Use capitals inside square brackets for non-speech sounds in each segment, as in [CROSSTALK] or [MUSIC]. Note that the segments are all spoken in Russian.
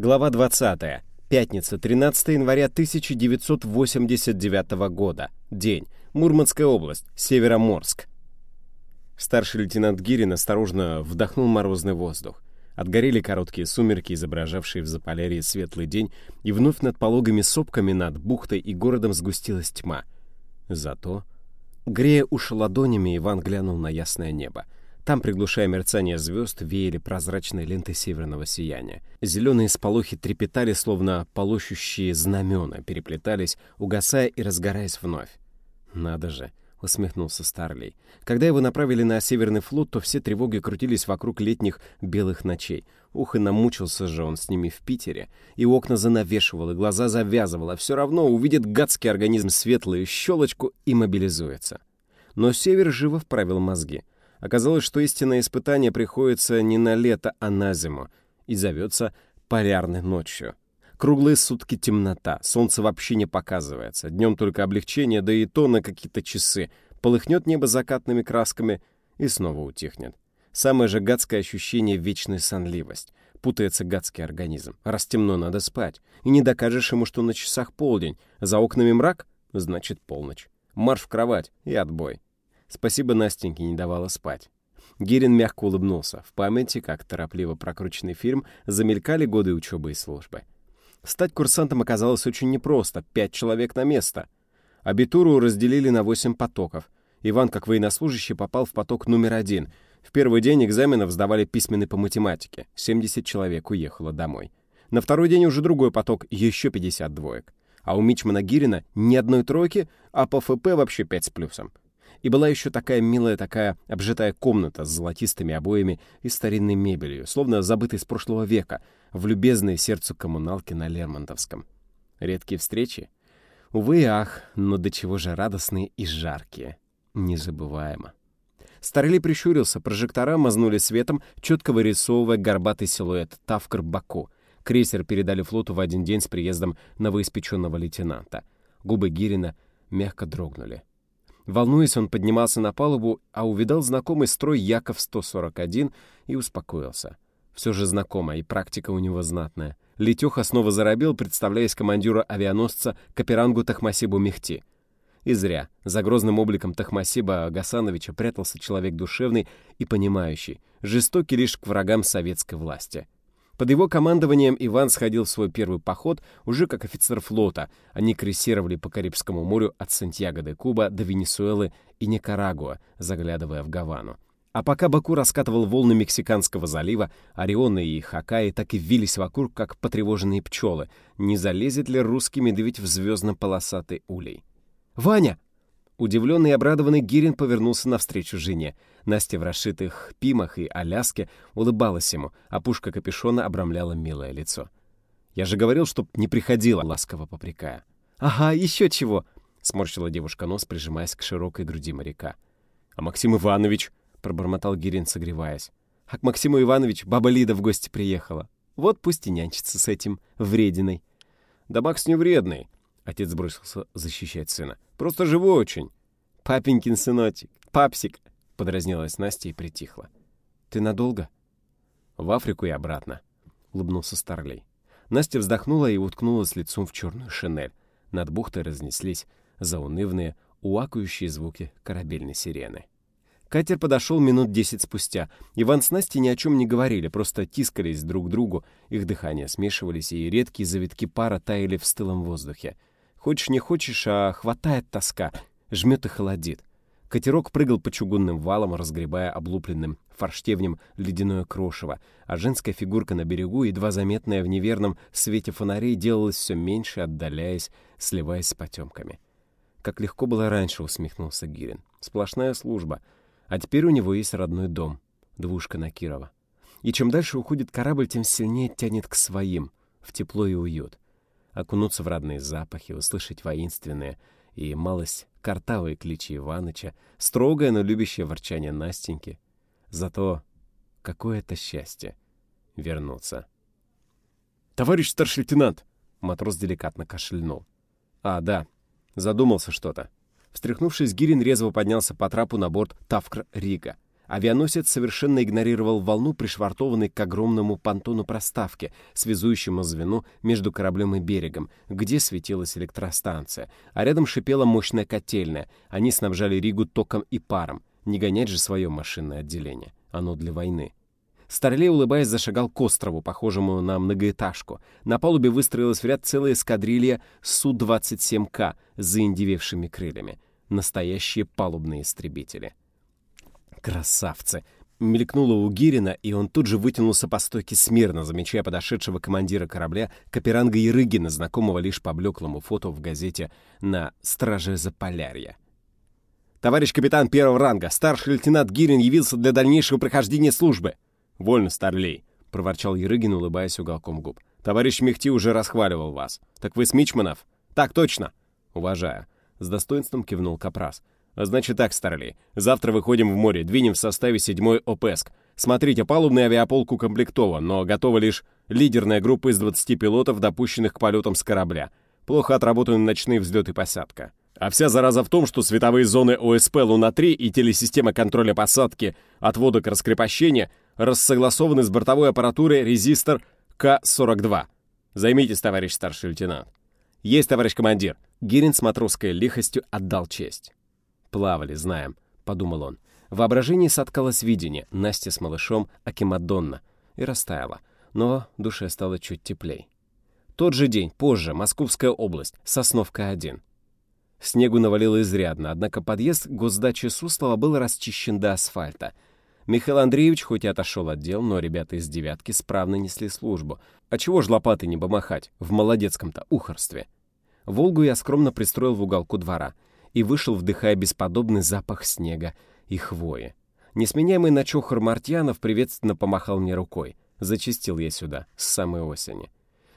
Глава 20. Пятница, 13 января 1989 года. День. Мурманская область. Североморск. Старший лейтенант Гирин осторожно вдохнул морозный воздух. Отгорели короткие сумерки, изображавшие в Заполярье светлый день, и вновь над пологими сопками над бухтой и городом сгустилась тьма. Зато, грея уши ладонями, Иван глянул на ясное небо — там, приглушая мерцание звезд, веяли прозрачные ленты северного сияния. Зеленые сполохи трепетали, словно полощущие знамена, переплетались, угасая и разгораясь вновь. «Надо же!» — усмехнулся Старлей. Когда его направили на Северный флот, то все тревоги крутились вокруг летних белых ночей. Ух, и намучился же он с ними в Питере. И окна занавешивал, и глаза завязывал, а все равно увидит гадский организм светлую щелочку и мобилизуется. Но Север живо вправил мозги — Оказалось, что истинное испытание приходится не на лето, а на зиму, и зовется полярной ночью. Круглые сутки темнота, солнце вообще не показывается, днем только облегчение, да и то на какие-то часы. Полыхнет небо закатными красками и снова утихнет. Самое же гадское ощущение — вечная сонливость. Путается гадский организм. Раз темно, надо спать. И не докажешь ему, что на часах полдень. За окнами мрак — значит полночь. Марш в кровать и отбой. Спасибо Настеньке не давала спать. Гирин мягко улыбнулся. В памяти, как торопливо прокрученный фильм, замелькали годы учебы и службы. Стать курсантом оказалось очень непросто. Пять человек на место. Абитуру разделили на восемь потоков. Иван, как военнослужащий, попал в поток номер один. В первый день экзаменов сдавали письменный по математике. 70 человек уехало домой. На второй день уже другой поток, еще 50 двоек. А у Мичмана Гирина ни одной тройки, а по ФП вообще 5 с плюсом. И была еще такая милая, такая обжитая комната с золотистыми обоями и старинной мебелью, словно забытой с прошлого века, в любезной сердцу коммуналки на Лермонтовском. Редкие встречи? Увы и ах, но до чего же радостные и жаркие. Незабываемо. Старли прищурился, прожектора мазнули светом, четко вырисовывая горбатый силуэт Тавкар Баку. Крейсер передали флоту в один день с приездом новоиспеченного лейтенанта. Губы Гирина мягко дрогнули. Волнуясь, он поднимался на палубу, а увидал знакомый строй Яков-141 и успокоился. Все же знакомо, и практика у него знатная. Летеха снова заробил, представляясь командиру авианосца Каперангу Тахмасибу Мехти. И зря. За грозным обликом Тахмасиба Гасановича прятался человек душевный и понимающий, жестокий лишь к врагам советской власти. Под его командованием Иван сходил в свой первый поход уже как офицер флота. Они крейсировали по Карибскому морю от Сантьяго де Куба до Венесуэлы и Никарагуа, заглядывая в Гавану. А пока Баку раскатывал волны Мексиканского залива, Орионы и Хакаи так и вились вокруг, как потревоженные пчелы. Не залезет ли русский медведь в звездно-полосатый улей? «Ваня!» Удивленный и обрадованный Гирин повернулся навстречу жене. Настя в расшитых пимах и аляске улыбалась ему, а пушка капюшона обрамляла милое лицо. «Я же говорил, чтоб не приходила», — ласково попрекая. «Ага, еще чего!» — сморщила девушка нос, прижимаясь к широкой груди моряка. «А Максим Иванович?» — пробормотал Гирин, согреваясь. «А к Максиму Ивановичу баба Лида в гости приехала. Вот пусть и нянчится с этим врединой». «Да Макс не вредный», Отец бросился защищать сына. «Просто живой очень!» «Папенькин сыночек! Папсик!» — подразнилась Настя и притихла. «Ты надолго?» «В Африку и обратно», — улыбнулся Старлей. Настя вздохнула и уткнулась лицом в черную шинель. Над бухтой разнеслись заунывные, уакающие звуки корабельной сирены. Катер подошел минут десять спустя. Иван с Настей ни о чем не говорили, просто тискались друг к другу, их дыхания смешивались, и редкие завитки пара таяли в стылом воздухе. Хочешь не хочешь, а хватает тоска, жмет и холодит. Катерок прыгал по чугунным валам, разгребая облупленным форштевнем ледяное крошево, а женская фигурка на берегу, едва заметная в неверном свете фонарей, делалась все меньше, отдаляясь, сливаясь с потемками. Как легко было раньше, усмехнулся Гирин. Сплошная служба. А теперь у него есть родной дом, двушка на Кирова. И чем дальше уходит корабль, тем сильнее тянет к своим, в тепло и уют окунуться в родные запахи, услышать воинственные и малость картавые кличи Иваныча, строгое, но любящее ворчание Настеньки. Зато какое это счастье — вернуться. «Товарищ старший лейтенант!» — матрос деликатно кашельнул. «А, да, задумался что-то». Встряхнувшись, Гирин резво поднялся по трапу на борт Тавкр Рига. Авианосец совершенно игнорировал волну, пришвартованной к огромному понтону проставки, связующему звено между кораблем и берегом, где светилась электростанция, а рядом шипела мощная котельная. Они снабжали Ригу током и паром. Не гонять же свое машинное отделение. Оно для войны. Старлей, улыбаясь, зашагал к острову, похожему на многоэтажку. На палубе выстроилась в ряд целая эскадрилья Су-27К с заиндевевшими крыльями. Настоящие палубные истребители. Красавцы! Мелькнуло у Гирина, и он тут же вытянулся по стойке смирно, замечая подошедшего командира корабля Каперанга Ярыгина, знакомого лишь по блеклому фото в газете на «Страже Заполярья». «Товарищ капитан первого ранга, старший лейтенант Гирин явился для дальнейшего прохождения службы». «Вольно, старлей», — проворчал Ярыгин, улыбаясь уголком губ. «Товарищ Мехти уже расхваливал вас. Так вы с Мичманов?» «Так точно!» «Уважаю». С достоинством кивнул Капрас. «Значит так, Старлей. Завтра выходим в море, двинем в составе 7-й ОПЭСК. Смотрите, палубный авиаполк укомплектован, но готова лишь лидерная группа из 20 пилотов, допущенных к полетам с корабля. Плохо отработаны ночные взлеты и посадка. А вся зараза в том, что световые зоны ОСП Луна-3 и телесистема контроля посадки, отвода к раскрепощения рассогласованы с бортовой аппаратурой резистор К-42. Займитесь, товарищ старший лейтенант. Есть, товарищ командир. Гирин с матросской лихостью отдал честь. «Плавали, знаем», — подумал он. В воображении соткалось видение Настя с малышом Акимадонна и растаяла, но душе стало чуть теплей. Тот же день, позже, Московская область, Сосновка-1. Снегу навалило изрядно, однако подъезд к госдаче Суслова был расчищен до асфальта. Михаил Андреевич хоть и отошел от дел, но ребята из «девятки» справно несли службу. А чего ж лопаты не помахать в молодецком-то ухорстве? «Волгу» я скромно пристроил в уголку двора и вышел, вдыхая бесподобный запах снега и хвои. Несменяемый начохор Мартьянов приветственно помахал мне рукой. Зачистил я сюда, с самой осени.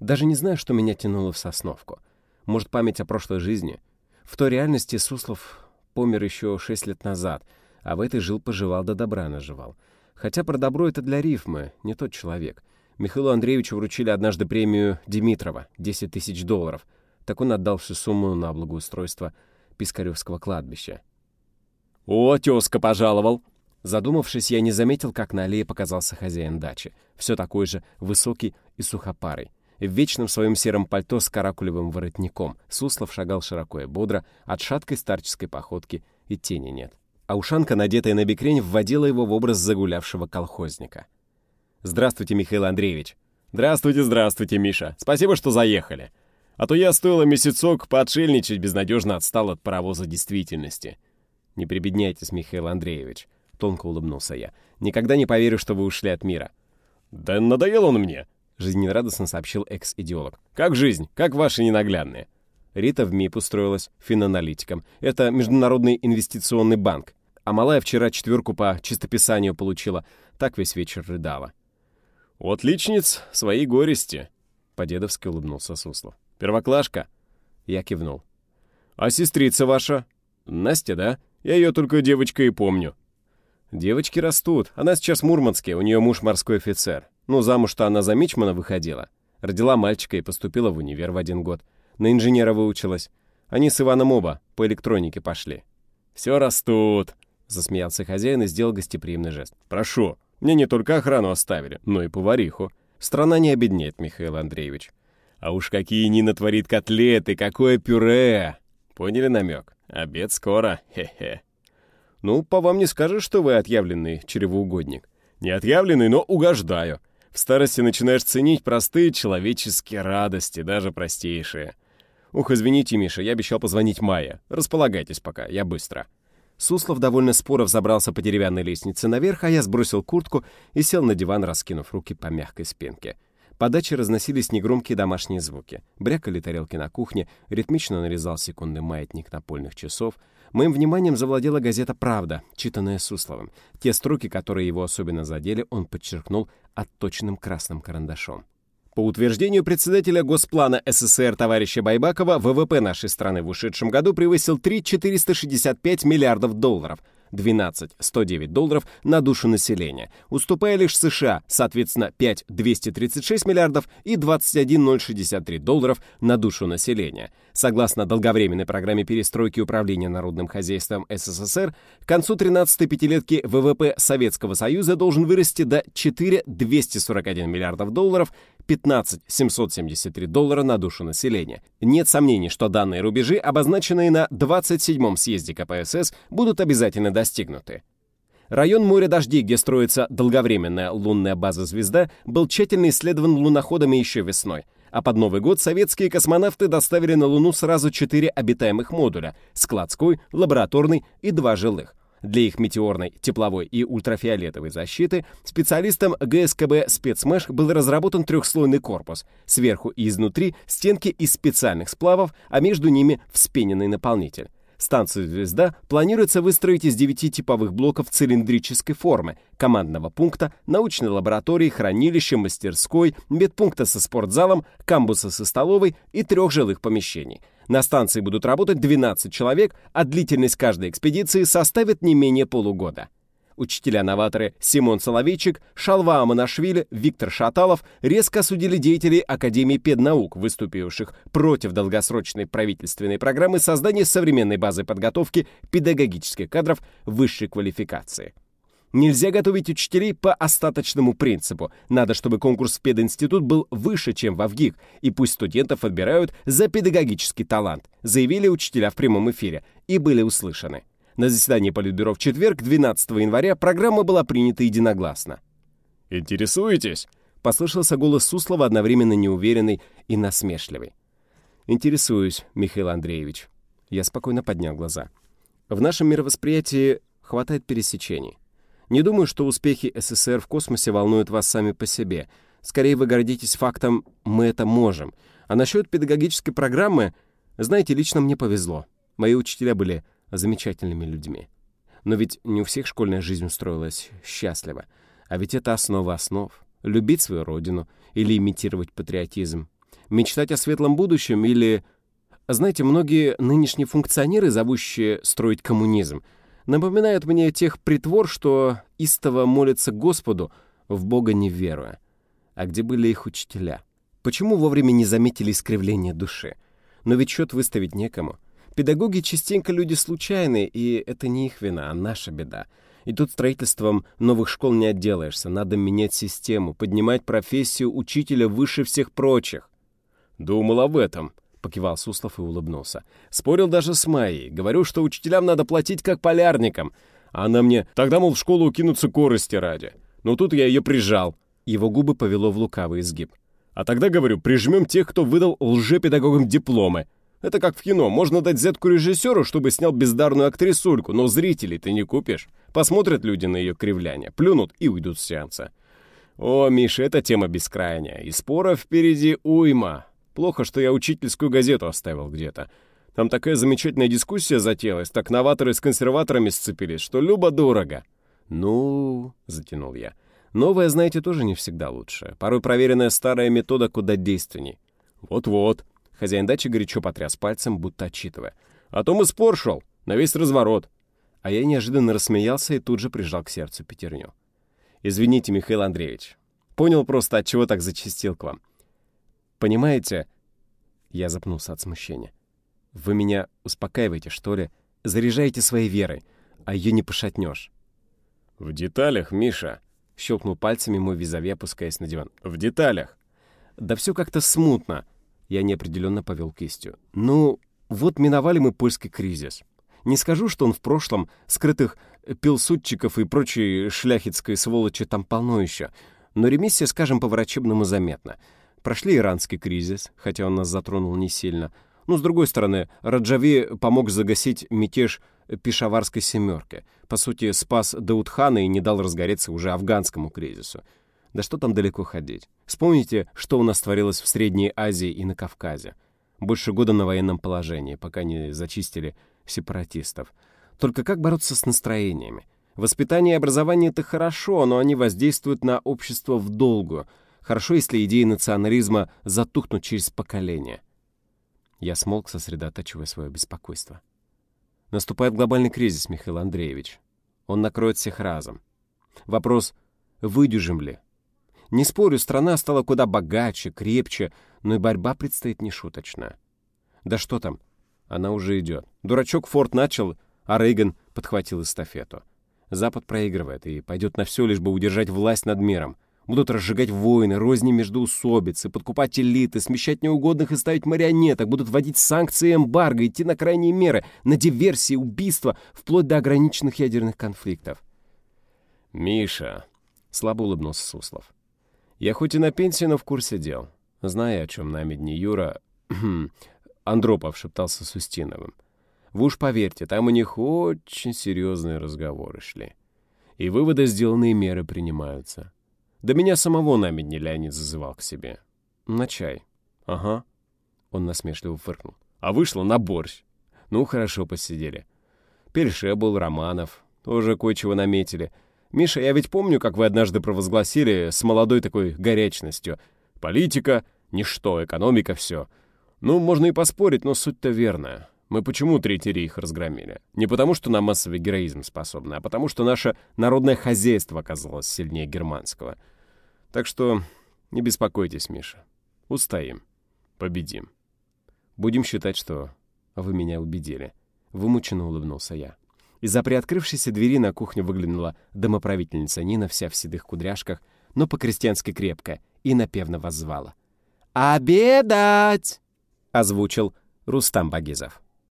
Даже не знаю, что меня тянуло в Сосновку. Может, память о прошлой жизни? В той реальности Суслов помер еще шесть лет назад, а в этой жил-поживал да добра наживал. Хотя про добро это для рифмы, не тот человек. Михаилу Андреевичу вручили однажды премию Димитрова, 10 тысяч долларов — так он отдал всю сумму на благоустройство Пискаревского кладбища. «О, тезка пожаловал!» Задумавшись, я не заметил, как на аллее показался хозяин дачи. Все такой же, высокий и сухопарый. В вечном своем сером пальто с каракулевым воротником Суслов шагал широко и бодро, от шаткой старческой походки и тени нет. А ушанка, надетая на бекрень, вводила его в образ загулявшего колхозника. «Здравствуйте, Михаил Андреевич!» «Здравствуйте, здравствуйте, Миша! Спасибо, что заехали!» А то я стоило месяцок поотшельничать, безнадежно отстал от паровоза действительности. Не прибедняйтесь, Михаил Андреевич. Тонко улыбнулся я. Никогда не поверю, что вы ушли от мира. Да надоел он мне, жизнерадостно сообщил экс-идеолог. Как жизнь? Как ваши ненаглядные? Рита в МИП устроилась финаналитиком. Это Международный инвестиционный банк. А малая вчера четверку по чистописанию получила. Так весь вечер рыдала. «Вот личниц, свои горести», — по-дедовски улыбнулся Суслов. Первоклашка?» Я кивнул. «А сестрица ваша?» «Настя, да? Я ее только девочкой и помню». «Девочки растут. Она сейчас в Мурманске, у нее муж морской офицер. Ну, замуж-то она за Мичмана выходила. Родила мальчика и поступила в универ в один год. На инженера выучилась. Они с Иваном оба по электронике пошли». «Все растут», — засмеялся хозяин и сделал гостеприимный жест. «Прошу, мне не только охрану оставили, но и повариху. Страна не обеднеет, Михаил Андреевич. А уж какие Нина творит котлеты, какое пюре! Поняли намек? Обед скоро, хе-хе. Ну, по вам не скажешь, что вы отъявленный чревоугодник. Не отъявленный, но угождаю. В старости начинаешь ценить простые человеческие радости, даже простейшие. Ух, извините, Миша, я обещал позвонить Майе. Располагайтесь пока, я быстро. Суслов довольно споро взобрался по деревянной лестнице наверх, а я сбросил куртку и сел на диван, раскинув руки по мягкой спинке. По даче разносились негромкие домашние звуки. Брякали тарелки на кухне, ритмично нарезал секундный маятник напольных часов. Моим вниманием завладела газета «Правда», читанная Сусловым. Те строки, которые его особенно задели, он подчеркнул отточенным красным карандашом. По утверждению председателя Госплана СССР товарища Байбакова, ВВП нашей страны в ушедшем году превысил 3 465 миллиардов долларов. 12 109 долларов на душу населения, уступая лишь США, соответственно, 5 236 миллиардов и 21 063 долларов на душу населения. Согласно долговременной программе перестройки управления народным хозяйством СССР, к концу 13-й пятилетки ВВП Советского Союза должен вырасти до 4 241 миллиардов долларов, 15 773 доллара на душу населения. Нет сомнений, что данные рубежи, обозначенные на 27-м съезде КПСС, будут обязательно достигнуты. Район моря дождей, где строится долговременная лунная база «Звезда», был тщательно исследован луноходами еще весной. А под Новый год советские космонавты доставили на Луну сразу четыре обитаемых модуля — складской, лабораторный и два жилых. Для их метеорной, тепловой и ультрафиолетовой защиты специалистам ГСКБ «Спецмэш» был разработан трехслойный корпус. Сверху и изнутри стенки из специальных сплавов, а между ними вспененный наполнитель. Станцию «Звезда» планируется выстроить из девяти типовых блоков цилиндрической формы, командного пункта, научной лаборатории, хранилища, мастерской, медпункта со спортзалом, камбуса со столовой и трех жилых помещений. На станции будут работать 12 человек, а длительность каждой экспедиции составит не менее полугода. Учителя-новаторы Симон Соловейчик, Шалва Аманашвили, Виктор Шаталов резко осудили деятелей Академии педнаук, выступивших против долгосрочной правительственной программы создания современной базы подготовки педагогических кадров высшей квалификации. Нельзя готовить учителей по остаточному принципу. Надо, чтобы конкурс в пединститут был выше, чем в ВГИК, и пусть студентов отбирают за педагогический талант, заявили учителя в прямом эфире и были услышаны. На заседании Политбюро в четверг, 12 января, программа была принята единогласно. «Интересуетесь?» — послышался голос Суслова, одновременно неуверенный и насмешливый. «Интересуюсь, Михаил Андреевич». Я спокойно поднял глаза. В нашем мировосприятии хватает пересечений. Не думаю, что успехи СССР в космосе волнуют вас сами по себе. Скорее, вы гордитесь фактом «мы это можем». А насчет педагогической программы, знаете, лично мне повезло. Мои учителя были замечательными людьми. Но ведь не у всех школьная жизнь устроилась счастливо. А ведь это основа основ. Любить свою родину или имитировать патриотизм. Мечтать о светлом будущем или... Знаете, многие нынешние функционеры, зовущие строить коммунизм, напоминают мне тех притвор, что истово молятся Господу, в Бога не веруя. А где были их учителя? Почему вовремя не заметили искривление души? Но ведь счет выставить некому. Педагоги частенько люди случайные, и это не их вина, а наша беда. И тут строительством новых школ не отделаешься. Надо менять систему, поднимать профессию учителя выше всех прочих. «Думал об этом», — покивал Суслов и улыбнулся. «Спорил даже с Майей. Говорю, что учителям надо платить как полярникам. А она мне, тогда, мол, в школу укинуться корости ради. Но тут я ее прижал». Его губы повело в лукавый изгиб. «А тогда, говорю, прижмем тех, кто выдал лжепедагогам дипломы. Это как в кино. Можно дать взятку режиссеру, чтобы снял бездарную актрисульку, но зрителей ты не купишь. Посмотрят люди на ее кривляние, плюнут и уйдут с сеанса. О, Миша, эта тема бескрайняя. И споров впереди уйма. Плохо, что я учительскую газету оставил где-то. Там такая замечательная дискуссия затеялась, так новаторы с консерваторами сцепились, что любо-дорого. «Ну...» — затянул я. «Новое, знаете, тоже не всегда лучше. Порой проверенная старая метода куда действенней». «Вот-вот», Хозяин дачи горячо потряс пальцем, будто отчитывая. «А то мы спор шел, на весь разворот». А я неожиданно рассмеялся и тут же прижал к сердцу пятерню. «Извините, Михаил Андреевич. Понял просто, от чего так зачастил к вам. Понимаете...» Я запнулся от смущения. «Вы меня успокаиваете, что ли? Заряжаете своей верой, а ее не пошатнешь». «В деталях, Миша», — щелкнул пальцами мой визави, опускаясь на диван. «В деталях». «Да все как-то смутно. Я неопределенно повел кистью. «Ну, вот миновали мы польский кризис. Не скажу, что он в прошлом, скрытых пилсудчиков и прочей шляхетской сволочи там полно еще, но ремиссия, скажем, по-врачебному заметна. Прошли иранский кризис, хотя он нас затронул не сильно. Ну, с другой стороны, Раджави помог загасить мятеж Пешаварской семерки. По сути, спас Даудхана и не дал разгореться уже афганскому кризису. Да что там далеко ходить? Вспомните, что у нас творилось в Средней Азии и на Кавказе. Больше года на военном положении, пока не зачистили сепаратистов. Только как бороться с настроениями? Воспитание и образование — это хорошо, но они воздействуют на общество в долгую. Хорошо, если идеи национализма затухнут через поколение. Я смолк, сосредотачивая свое беспокойство. Наступает глобальный кризис, Михаил Андреевич. Он накроет всех разом. Вопрос, выдержим ли? Не спорю, страна стала куда богаче, крепче, но и борьба предстоит нешуточная. Да что там, она уже идет. Дурачок Форд начал, а Рейган подхватил эстафету. Запад проигрывает и пойдет на все, лишь бы удержать власть над миром. Будут разжигать войны, розни между усобицы, подкупать элиты, смещать неугодных и ставить марионеток, будут вводить санкции и эмбарго, идти на крайние меры, на диверсии, убийства, вплоть до ограниченных ядерных конфликтов. «Миша», — слабо улыбнулся Суслов, — «я хоть и на пенсии, но в курсе дел. Зная, о чем нами дни Юра...» [CLEARS THROAT] Андропов шептался с Устиновым. Вы уж поверьте, там у них очень серьезные разговоры шли. И выводы, сделанные меры принимаются. Да меня самого нами дни Леонид зазывал к себе. На чай. Ага. Он насмешливо фыркнул. А вышло на борщ. Ну, хорошо посидели. Пельше был, Романов. Тоже кое-чего наметили. Миша, я ведь помню, как вы однажды провозгласили с молодой такой горячностью. Политика — ничто, экономика — все. Ну, можно и поспорить, но суть-то верная. Мы почему Третий рейх разгромили? Не потому, что на массовый героизм способны, а потому, что наше народное хозяйство оказалось сильнее германского. Так что не беспокойтесь, Миша. Устоим. Победим. Будем считать, что вы меня убедили. Вымученно улыбнулся я. Из-за приоткрывшейся двери на кухню выглянула домоправительница Нина, вся в седых кудряшках, но по-крестьянски крепко, и напевно воззвала. «Обедать!» — озвучил Рустам Багизов.